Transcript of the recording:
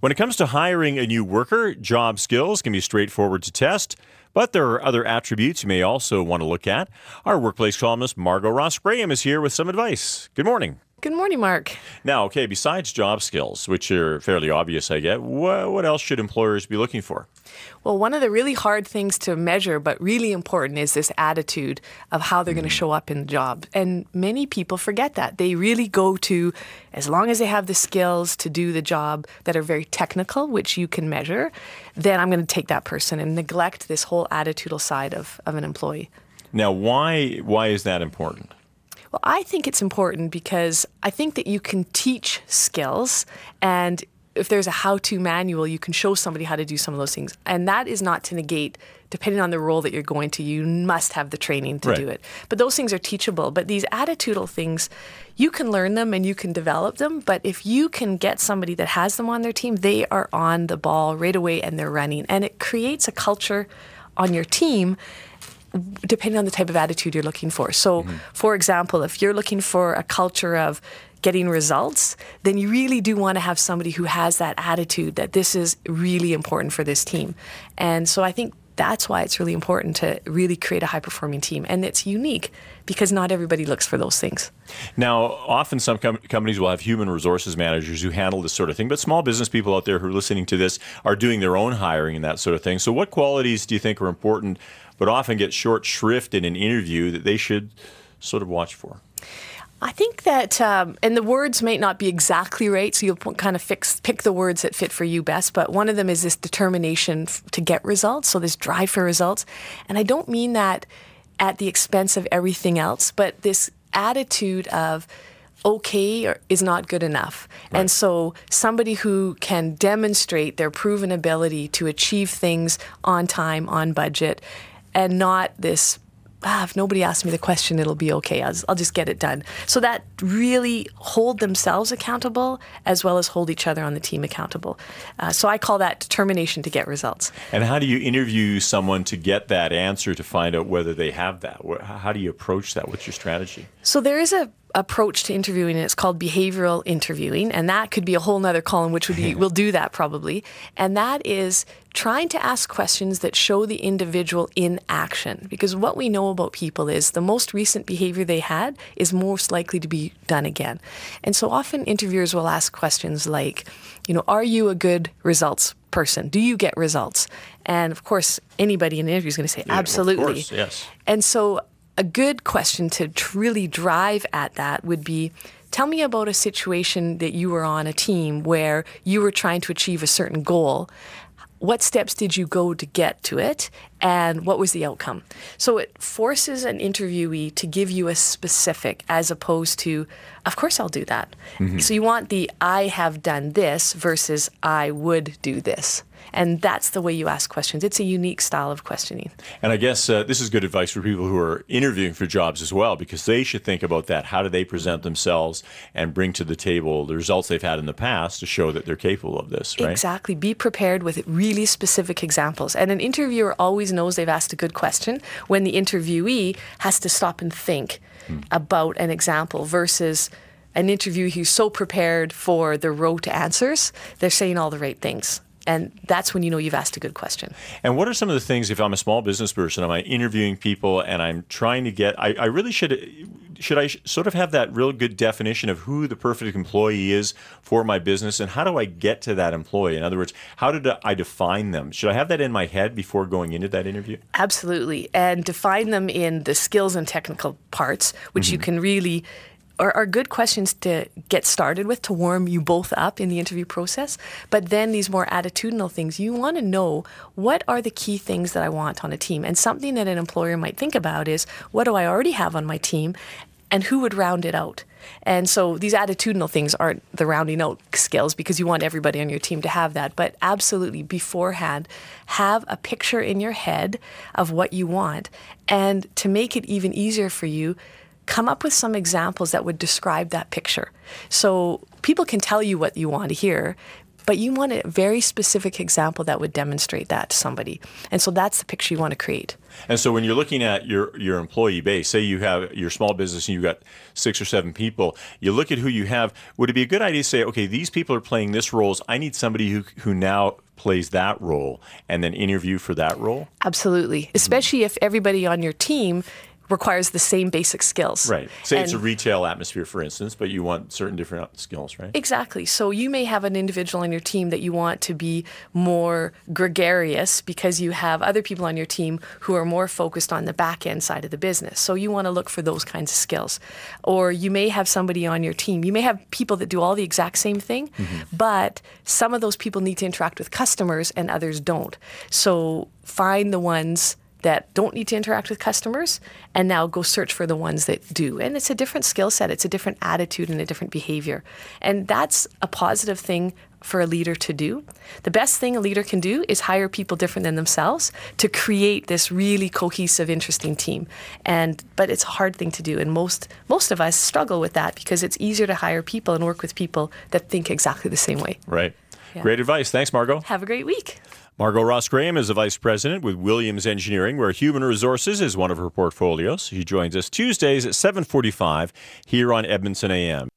When it comes to hiring a new worker, job skills can be straightforward to test, but there are other attributes you may also want to look at. Our workplace columnist, Margot Ross Graham, is here with some advice. Good morning. Good morning, Mark. Now, okay, besides job skills, which are fairly obvious, I get, what, what else should employers be looking for? Well, one of the really hard things to measure, but really important, is this attitude of how they're mm. going to show up in the job. And many people forget that. They really go to, as long as they have the skills to do the job that are very technical, which you can measure, then I'm going to take that person and neglect this whole attitudinal side of, of an employee. Now, why, why is that important? Well, I think it's important because I think that you can teach skills and if there's a how-to manual, you can show somebody how to do some of those things. And that is not to negate, depending on the role that you're going to, you must have the training to right. do it. But those things are teachable. But these attitudinal things, you can learn them and you can develop them. But if you can get somebody that has them on their team, they are on the ball right away and they're running. And it creates a culture on your team depending on the type of attitude you're looking for. So, mm-hmm. for example, if you're looking for a culture of getting results, then you really do want to have somebody who has that attitude that this is really important for this team. And so I think that's why it's really important to really create a high performing team. And it's unique because not everybody looks for those things. Now, often some com- companies will have human resources managers who handle this sort of thing, but small business people out there who are listening to this are doing their own hiring and that sort of thing. So, what qualities do you think are important but often get short shrift in an interview that they should sort of watch for? I think that, um, and the words may not be exactly right, so you'll kind of fix, pick the words that fit for you best. But one of them is this determination f- to get results, so this drive for results. And I don't mean that at the expense of everything else, but this attitude of okay is not good enough. Right. And so somebody who can demonstrate their proven ability to achieve things on time, on budget, and not this ah, if nobody asks me the question, it'll be okay. I'll, I'll, just get it done. So that really hold themselves accountable as well as hold each other on the team accountable. Uh, so I call that determination to get results. And how do you interview someone to get that answer to find out whether they have that? How do you approach that? What's your strategy? So there is a approach to interviewing and it's called behavioral interviewing and that could be a whole nother column which would be we'll do that probably. And that is trying to ask questions that show the individual in action. Because what we know about people is the most recent behavior they had is most likely to be done again. And so often interviewers will ask questions like you know are you a good results person? Do you get results? And of course anybody in an interview is going to say yeah, absolutely. course, yes. And so a good question to really drive at that would be tell me about a situation that you were on a team where you were trying to achieve a certain goal. What steps did you go to get to it, and what was the outcome? So it forces an interviewee to give you a specific as opposed to, of course, I'll do that. Mm-hmm. So you want the I have done this versus I would do this. And that's the way you ask questions. It's a unique style of questioning. And I guess uh, this is good advice for people who are interviewing for jobs as well, because they should think about that. How do they present themselves and bring to the table the results they've had in the past to show that they're capable of this, right? Exactly. Be prepared with really specific examples. And an interviewer always knows they've asked a good question when the interviewee has to stop and think hmm. about an example versus an interview who's so prepared for the rote answers, they're saying all the right things and that's when you know you've asked a good question. And what are some of the things if I'm a small business person, am I interviewing people and I'm trying to get? I, I really should should I sort of have that real good definition of who the perfect employee is for my business and how do I get to that employee? In other words, how did I define them? Should I have that in my head before going into that interview? Absolutely, and define them in the skills and technical parts, which mm-hmm. you can really are, are good questions to get started with to warm you both up in the interview process. But then these more attitudinal things, you want to know what are the key things that I want on a team. And something that an employer might think about is what do I already have on my team and who would round it out? And so these attitudinal things aren't the rounding out skills because you want everybody on your team to have that. But absolutely, beforehand, have a picture in your head of what you want. And to make it even easier for you, come up with some examples that would describe that picture. So people can tell you what you want to hear, but you want a very specific example that would demonstrate that to somebody. And so that's the picture you want to create. And so when you're looking at your your employee base, say you have your small business and you've got six or seven people, you look at who you have. Would it be a good idea to say, okay, these people are playing this roles. I need somebody who who now plays that role and then interview for that role? Absolutely. Mm-hmm. Especially if everybody on your team requires the same basic skills. Right. Say it's a retail atmosphere, for instance, but you want certain different skills, right? Exactly. So you may have an individual on your team that you want to be more gregarious because you have other people on your team who are more focused on the back end side of the business. So you want to look for those kinds of skills. Or you may have somebody on your team. You may have people that do all the exact same thing, mm-hmm. but some of those people need to interact with customers and others don't. So find the ones that don't need to interact with customers and now go search for the ones that do. And it's a different skill set, it's a different attitude and a different behavior. And that's a positive thing for a leader to do. The best thing a leader can do is hire people different than themselves to create this really cohesive interesting team. And but it's a hard thing to do and most most of us struggle with that because it's easier to hire people and work with people that think exactly the same way. Right. Yeah. Great advice. Thanks, Margot. Have a great week. Margot Ross Graham is a vice president with Williams Engineering, where human resources is one of her portfolios. She joins us Tuesdays at 7:45 here on Edmonton AM.